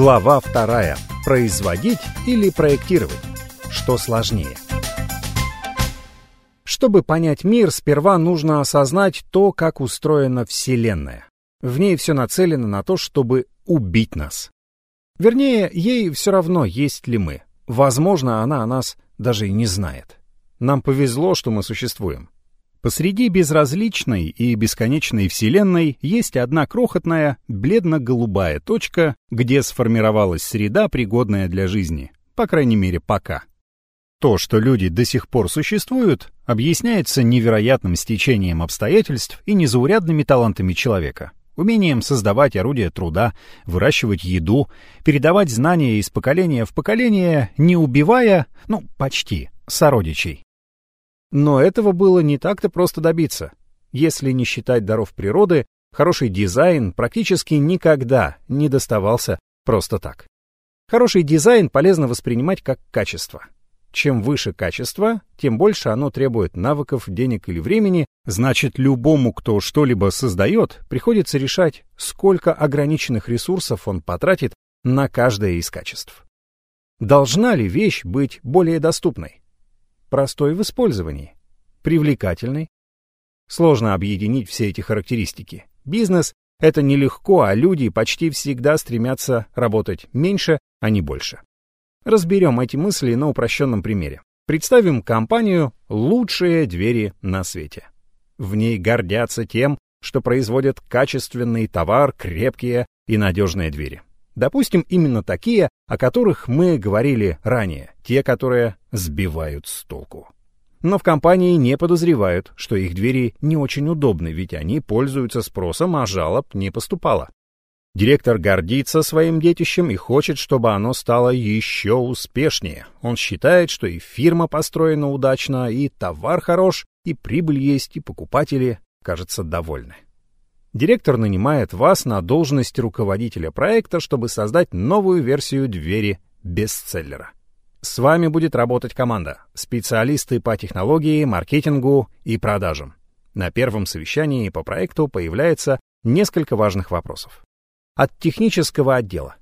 Глава вторая. Производить или проектировать? Что сложнее? Чтобы понять мир, сперва нужно осознать то, как устроена Вселенная. В ней все нацелено на то, чтобы убить нас. Вернее, ей все равно, есть ли мы. Возможно, она о нас даже и не знает. Нам повезло, что мы существуем. Посреди безразличной и бесконечной Вселенной есть одна крохотная, бледно-голубая точка, где сформировалась среда, пригодная для жизни. По крайней мере, пока. То, что люди до сих пор существуют, объясняется невероятным стечением обстоятельств и незаурядными талантами человека. Умением создавать орудия труда, выращивать еду, передавать знания из поколения в поколение, не убивая, ну, почти, сородичей. Но этого было не так-то просто добиться. Если не считать даров природы, хороший дизайн практически никогда не доставался просто так. Хороший дизайн полезно воспринимать как качество. Чем выше качество, тем больше оно требует навыков, денег или времени, значит, любому, кто что-либо создает, приходится решать, сколько ограниченных ресурсов он потратит на каждое из качеств. Должна ли вещь быть более доступной? Простой в использовании, привлекательный. Сложно объединить все эти характеристики. Бизнес — это нелегко, а люди почти всегда стремятся работать меньше, а не больше. Разберем эти мысли на упрощенном примере. Представим компанию «Лучшие двери на свете». В ней гордятся тем, что производят качественный товар, крепкие и надежные двери. Допустим, именно такие, о которых мы говорили ранее, те, которые сбивают с толку. Но в компании не подозревают, что их двери не очень удобны, ведь они пользуются спросом, а жалоб не поступало. Директор гордится своим детищем и хочет, чтобы оно стало еще успешнее. Он считает, что и фирма построена удачно, и товар хорош, и прибыль есть, и покупатели, кажется, довольны. Директор нанимает вас на должность руководителя проекта, чтобы создать новую версию двери бестселлера. С вами будет работать команда, специалисты по технологии, маркетингу и продажам. На первом совещании по проекту появляется несколько важных вопросов. От технического отдела.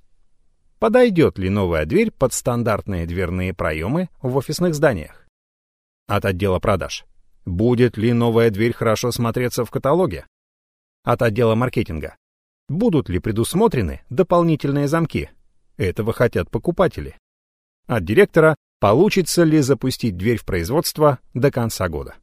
Подойдет ли новая дверь под стандартные дверные проемы в офисных зданиях? От отдела продаж. Будет ли новая дверь хорошо смотреться в каталоге? от отдела маркетинга. Будут ли предусмотрены дополнительные замки? Этого хотят покупатели. От директора, получится ли запустить дверь в производство до конца года.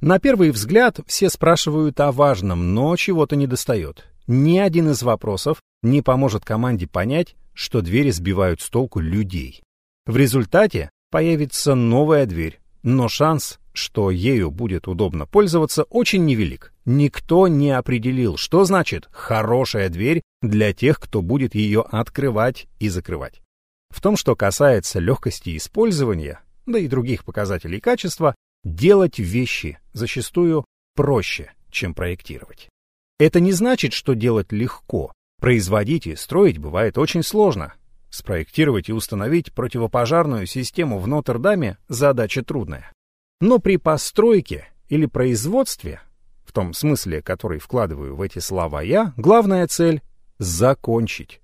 На первый взгляд все спрашивают о важном, но чего-то недостает. Ни один из вопросов не поможет команде понять, что двери сбивают с толку людей. В результате появится новая дверь, но шанс, что ею будет удобно пользоваться, очень невелик. Никто не определил, что значит «хорошая дверь» для тех, кто будет ее открывать и закрывать. В том, что касается легкости использования, да и других показателей качества, делать вещи зачастую проще, чем проектировать. Это не значит, что делать легко. Производить и строить бывает очень сложно. Спроектировать и установить противопожарную систему в Нотр-Даме задача трудная. Но при постройке или производстве, в том смысле, который вкладываю в эти слова я, главная цель — закончить.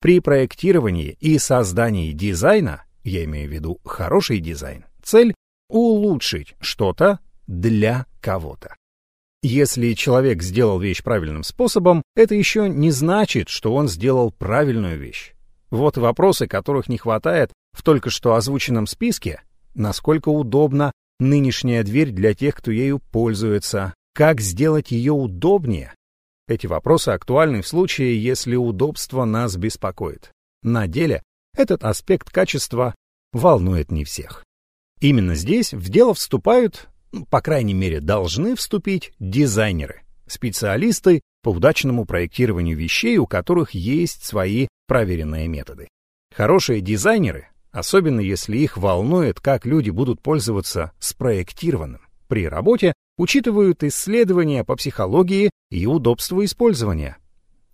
При проектировании и создании дизайна, я имею в виду хороший дизайн, цель — улучшить что-то для кого-то. Если человек сделал вещь правильным способом, это еще не значит, что он сделал правильную вещь. Вот вопросы, которых не хватает в только что озвученном списке. Насколько удобна нынешняя дверь для тех, кто ею пользуется? Как сделать ее удобнее? Эти вопросы актуальны в случае, если удобство нас беспокоит. На деле этот аспект качества волнует не всех. Именно здесь в дело вступают, ну, по крайней мере, должны вступить дизайнеры, специалисты по удачному проектированию вещей, у которых есть свои проверенные методы. Хорошие дизайнеры, особенно если их волнует, как люди будут пользоваться спроектированным, при работе учитывают исследования по психологии и удобству использования.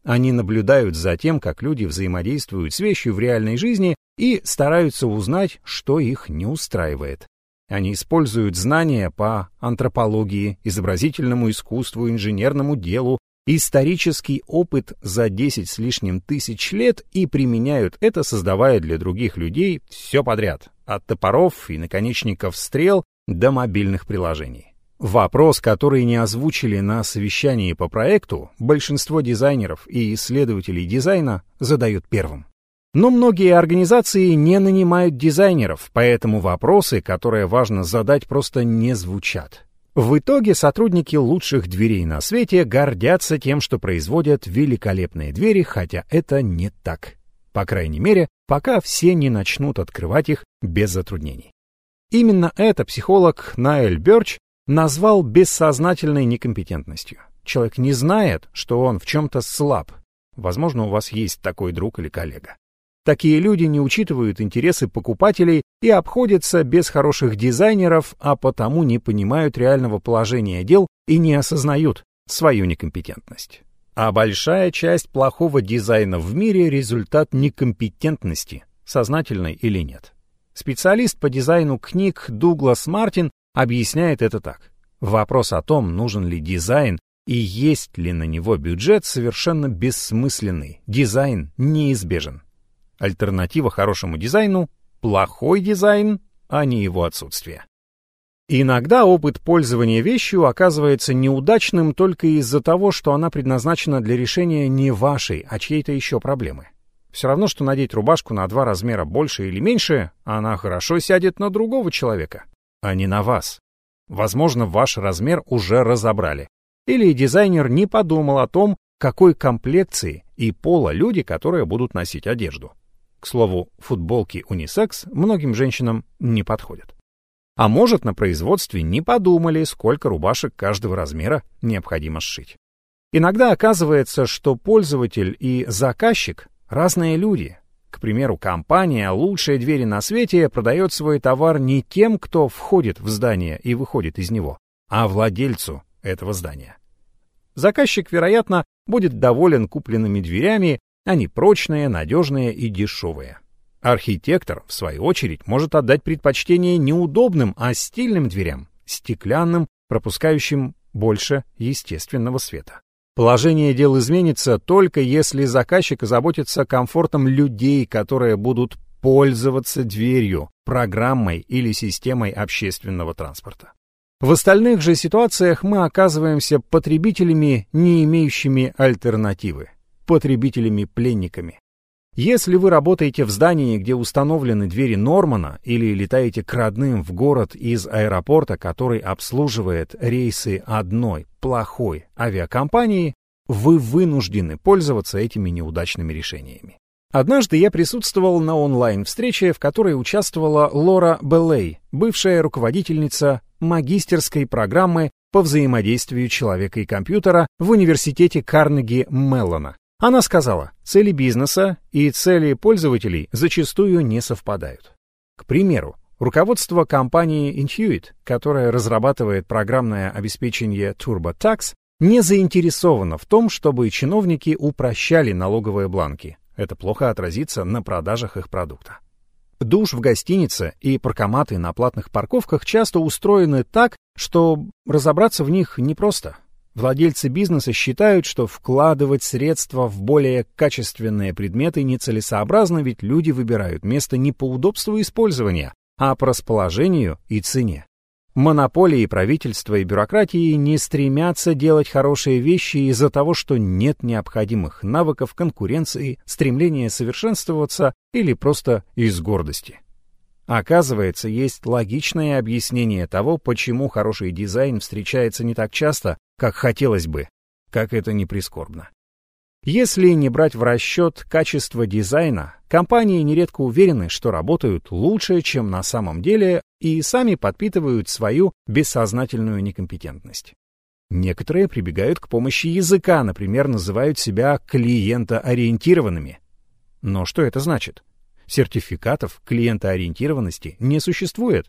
Они наблюдают за тем, как люди взаимодействуют с вещью в реальной жизни и стараются узнать, что их не устраивает. Они используют знания по антропологии, изобразительному искусству, инженерному делу, исторический опыт за 10 с лишним тысяч лет и применяют это, создавая для других людей все подряд, от топоров и наконечников стрел до мобильных приложений. Вопрос, который не озвучили на совещании по проекту, большинство дизайнеров и исследователей дизайна задают первым. Но многие организации не нанимают дизайнеров, поэтому вопросы, которые важно задать, просто не звучат. В итоге сотрудники лучших дверей на свете гордятся тем, что производят великолепные двери, хотя это не так. По крайней мере, пока все не начнут открывать их без затруднений. Именно это психолог Наэль Бёрч назвал бессознательной некомпетентностью. Человек не знает, что он в чем-то слаб. Возможно, у вас есть такой друг или коллега. Такие люди не учитывают интересы покупателей и обходятся без хороших дизайнеров, а потому не понимают реального положения дел и не осознают свою некомпетентность. А большая часть плохого дизайна в мире – результат некомпетентности, сознательной или нет. Специалист по дизайну книг Дуглас Мартин объясняет это так. Вопрос о том, нужен ли дизайн и есть ли на него бюджет, совершенно бессмысленный. Дизайн неизбежен. Альтернатива хорошему дизайну – плохой дизайн, а не его отсутствие. Иногда опыт пользования вещью оказывается неудачным только из-за того, что она предназначена для решения не вашей, а чьей-то еще проблемы. Все равно, что надеть рубашку на два размера больше или меньше, она хорошо сядет на другого человека, а не на вас. Возможно, ваш размер уже разобрали. Или дизайнер не подумал о том, какой комплекции и пола люди, которые будут носить одежду. К слову, футболки унисекс многим женщинам не подходят. А может, на производстве не подумали, сколько рубашек каждого размера необходимо сшить. Иногда оказывается, что пользователь и заказчик — разные люди. К примеру, компания «Лучшие двери на свете» продает свой товар не тем, кто входит в здание и выходит из него, а владельцу этого здания. Заказчик, вероятно, будет доволен купленными дверями они прочные, надежные и дешевые. Архитектор, в свою очередь, может отдать предпочтение неудобным, а стильным дверям, стеклянным, пропускающим больше естественного света. Положение дел изменится только если заказчик озаботится комфортом людей, которые будут пользоваться дверью, программой или системой общественного транспорта. В остальных же ситуациях мы оказываемся потребителями, не имеющими альтернативы потребителями-пленниками. Если вы работаете в здании, где установлены двери Нормана, или летаете к родным в город из аэропорта, который обслуживает рейсы одной плохой авиакомпании, вы вынуждены пользоваться этими неудачными решениями. Однажды я присутствовал на онлайн-встрече, в которой участвовала Лора Беллей, бывшая руководительница магистерской программы по взаимодействию человека и компьютера в университете Карнеги Меллона. Она сказала, цели бизнеса и цели пользователей зачастую не совпадают. К примеру, руководство компании Intuit, которая разрабатывает программное обеспечение TurboTax, не заинтересовано в том, чтобы чиновники упрощали налоговые бланки. Это плохо отразится на продажах их продукта. Душ в гостинице и паркоматы на платных парковках часто устроены так, что разобраться в них непросто. Владельцы бизнеса считают, что вкладывать средства в более качественные предметы нецелесообразно, ведь люди выбирают место не по удобству использования, а по расположению и цене. Монополии правительства и бюрократии не стремятся делать хорошие вещи из-за того, что нет необходимых навыков конкуренции, стремления совершенствоваться или просто из гордости. Оказывается, есть логичное объяснение того, почему хороший дизайн встречается не так часто, как хотелось бы, как это не прискорбно. Если не брать в расчет качество дизайна, компании нередко уверены, что работают лучше, чем на самом деле, и сами подпитывают свою бессознательную некомпетентность. Некоторые прибегают к помощи языка, например, называют себя клиентоориентированными. Но что это значит? Сертификатов клиентоориентированности не существует.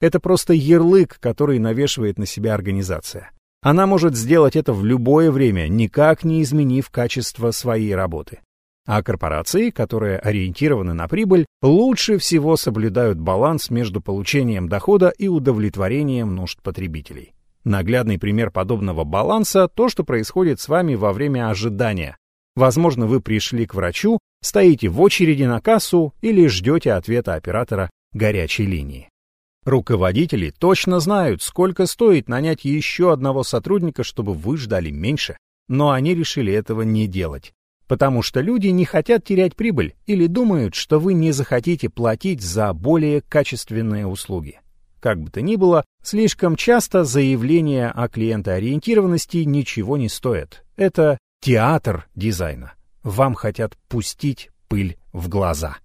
Это просто ярлык, который навешивает на себя организация. Она может сделать это в любое время, никак не изменив качество своей работы. А корпорации, которые ориентированы на прибыль, лучше всего соблюдают баланс между получением дохода и удовлетворением нужд потребителей. Наглядный пример подобного баланса – то, что происходит с вами во время ожидания. Возможно, вы пришли к врачу, стоите в очереди на кассу или ждете ответа оператора горячей линии. Руководители точно знают, сколько стоит нанять еще одного сотрудника, чтобы вы ждали меньше, но они решили этого не делать. Потому что люди не хотят терять прибыль или думают, что вы не захотите платить за более качественные услуги. Как бы то ни было, слишком часто заявления о клиентоориентированности ничего не стоят. Это театр дизайна. Вам хотят пустить пыль в глаза.